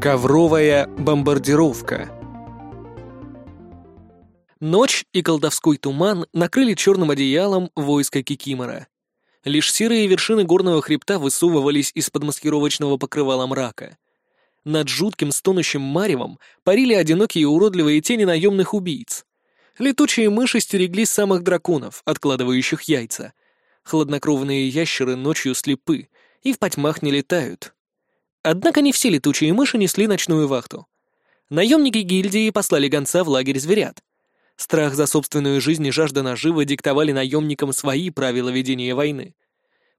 Ковровая бомбардировка Ночь и колдовской туман накрыли черным одеялом войско Кикимора. Лишь серые вершины горного хребта высовывались из-под маскировочного покрывала мрака. Над жутким стонущим маревом парили одинокие уродливые тени наемных убийц. Летучие мыши стерегли самых драконов, откладывающих яйца. Хладнокровные ящеры ночью слепы и в потьмах не летают. Однако не все летучие мыши несли ночную вахту. Наемники гильдии послали гонца в лагерь зверят. Страх за собственную жизнь и жажда наживы диктовали наемникам свои правила ведения войны.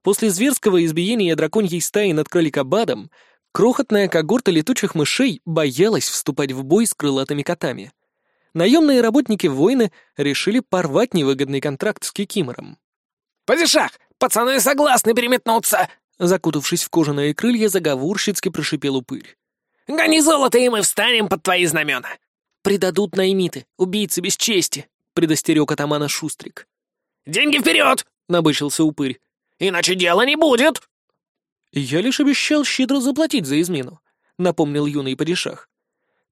После зверского избиения драконьей стаи над кроликобадом крохотная когорта летучих мышей боялась вступать в бой с крылатыми котами. Наемные работники-воины решили порвать невыгодный контракт с Кикимором. «Падишах, пацаны согласны переметнуться!» Закутавшись в кожаные крылья, заговорщицки прошипел упырь. «Гони золото, и мы встанем под твои знамена!» «Предадут наймиты, убийцы без чести!» — предостерег атамана Шустрик. «Деньги вперед!» — набычился упырь. «Иначе дела не будет!» «Я лишь обещал щедро заплатить за измену», — напомнил юный падишах.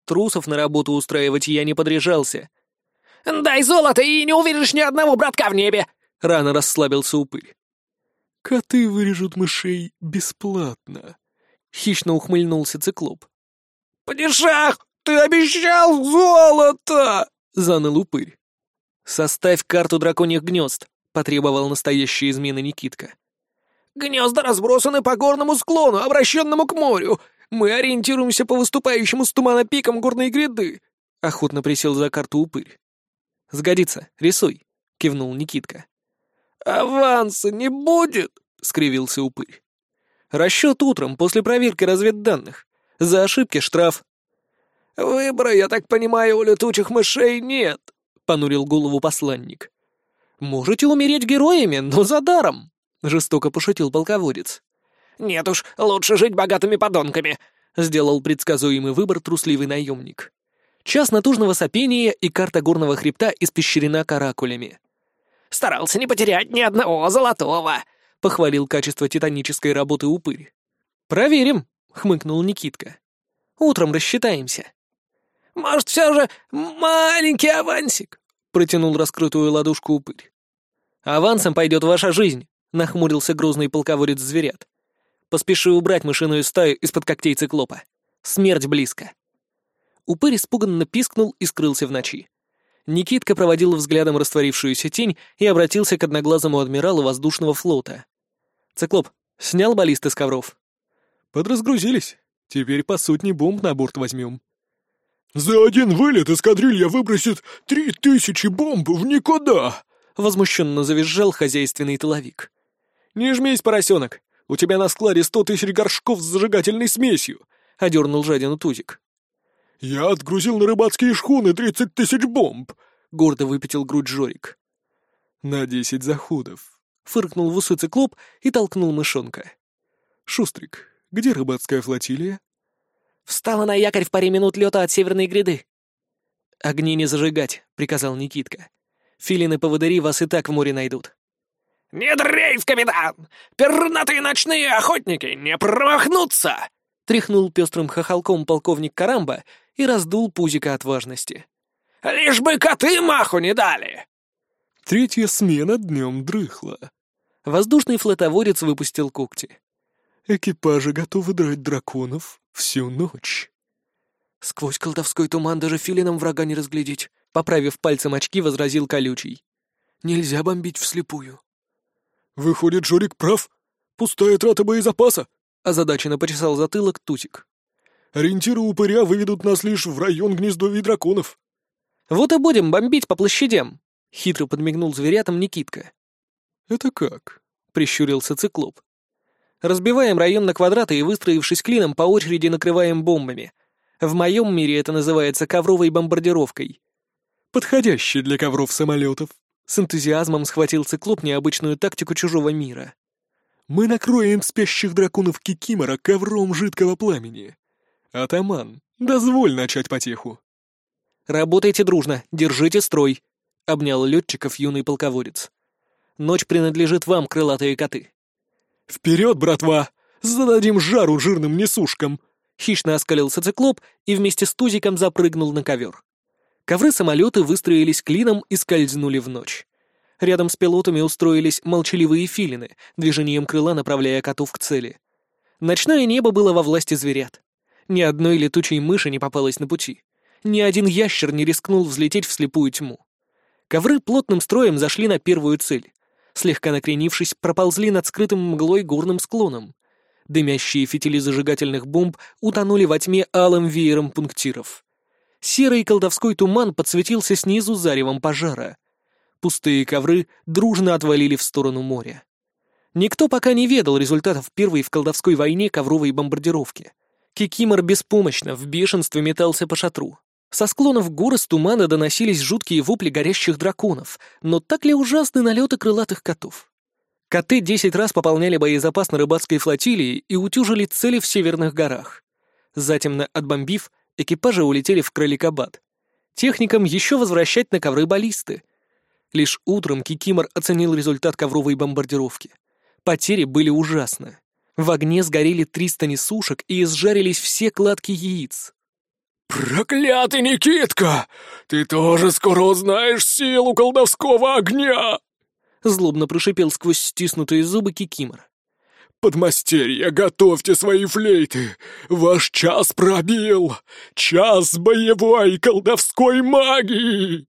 «Трусов на работу устраивать я не подряжался». «Дай золото, и не увидишь ни одного братка в небе!» — рано расслабился упырь. «Коты вырежут мышей бесплатно», — хищно ухмыльнулся циклоп. «Падишах, ты обещал золото!» — заныл упырь. «Составь карту драконьих гнезд», — потребовал настоящий измены Никитка. «Гнезда разбросаны по горному склону, обращенному к морю. Мы ориентируемся по выступающему с тумана пикам горной гряды», — охотно присел за карту упырь. «Сгодится, рисуй», — кивнул Никитка. «Аванса не будет!» — скривился упырь. «Расчет утром, после проверки разведданных. За ошибки штраф». «Выбора, я так понимаю, у летучих мышей нет», — понурил голову посланник. «Можете умереть героями, но за даром», — жестоко пошутил полководец. «Нет уж, лучше жить богатыми подонками», — сделал предсказуемый выбор трусливый наемник. Час натужного сопения и карта горного хребта испещрена каракулями. Старался не потерять ни одного золотого!» — похвалил качество титанической работы упырь. «Проверим», — хмыкнул Никитка. «Утром рассчитаемся». «Может, все же маленький авансик?» — протянул раскрытую ладошку упырь. «Авансом пойдет ваша жизнь», — нахмурился грозный полководец зверят. «Поспеши убрать мышиную стаю из-под когтей циклопа. Смерть близко». Упырь испуганно пискнул и скрылся в ночи. Никитка проводил взглядом растворившуюся тень и обратился к одноглазому адмиралу воздушного флота. «Циклоп, снял баллисты с ковров?» «Подразгрузились. Теперь по сотне бомб на борт возьмем». «За один вылет эскадрилья выбросит три тысячи бомб в никуда!» — возмущенно завизжал хозяйственный тыловик. «Не жмись, поросенок! У тебя на складе сто тысяч горшков с зажигательной смесью!» — одернул жадину Тузик. «Я отгрузил на рыбацкие шхуны тридцать тысяч бомб!» — гордо выпятил грудь Жорик. «На десять заходов», — фыркнул в усы циклоп и толкнул мышонка. «Шустрик, где рыбацкая флотилия?» «Встала на якорь в паре минут лета от северной гряды». «Огни не зажигать», — приказал Никитка. «Филины-поводыри вас и так в море найдут». «Не дрейф, капитан! Пернатые ночные охотники не промахнутся!» Тряхнул пестрым хохолком полковник Карамба и раздул пузика от важности. «Лишь бы коты маху не дали!» Третья смена днем дрыхла. Воздушный флотоводец выпустил когти. Экипажи готовы драть драконов всю ночь. Сквозь колдовской туман даже филинам врага не разглядеть. Поправив пальцем очки, возразил колючий. Нельзя бомбить вслепую. Выходит, Жорик прав. Пустая трата боезапаса. Озадаченно почесал затылок Тусик. Ориентиры упыря выведут нас лишь в район гнездовий драконов. Вот и будем бомбить по площадям, хитро подмигнул зверятам Никитка. Это как? прищурился циклоп. Разбиваем район на квадраты и, выстроившись клином, по очереди накрываем бомбами. В моем мире это называется ковровой бомбардировкой. Подходящий для ковров самолетов. С энтузиазмом схватил циклоп необычную тактику чужого мира. Мы накроем спящих драконов Кикимора ковром жидкого пламени. Атаман, дозволь начать потеху. Работайте дружно, держите строй, обнял летчиков юный полководец. Ночь принадлежит вам, крылатые коты. Вперед, братва! Зададим жару жирным несушкам! Хищно оскалился циклоп и вместе с Тузиком запрыгнул на ковер. Ковры-самолеты выстроились клином и скользнули в ночь. Рядом с пилотами устроились молчаливые филины, движением крыла направляя котов к цели. Ночное небо было во власти зверят. Ни одной летучей мыши не попалось на пути. Ни один ящер не рискнул взлететь в слепую тьму. Ковры плотным строем зашли на первую цель. Слегка накренившись, проползли над скрытым мглой горным склоном. Дымящие фитили зажигательных бомб утонули во тьме алым веером пунктиров. Серый колдовской туман подсветился снизу заревом пожара. Пустые ковры дружно отвалили в сторону моря. Никто пока не ведал результатов первой в колдовской войне ковровой бомбардировки. Кикимор беспомощно, в бешенстве метался по шатру. Со склонов горы с тумана доносились жуткие вопли горящих драконов, но так ли ужасны налеты крылатых котов? Коты десять раз пополняли боезапас на рыбацкой флотилии и утюжили цели в северных горах. Затем, отбомбив, экипажи улетели в Кроликабад. Техникам еще возвращать на ковры баллисты — Лишь утром Кикимор оценил результат ковровой бомбардировки. Потери были ужасны. В огне сгорели 300 несушек и изжарились все кладки яиц. «Проклятый Никитка! Ты тоже скоро узнаешь силу колдовского огня!» Злобно прошипел сквозь стиснутые зубы Кикимор. «Подмастерья, готовьте свои флейты! Ваш час пробил! Час боевой колдовской магии!»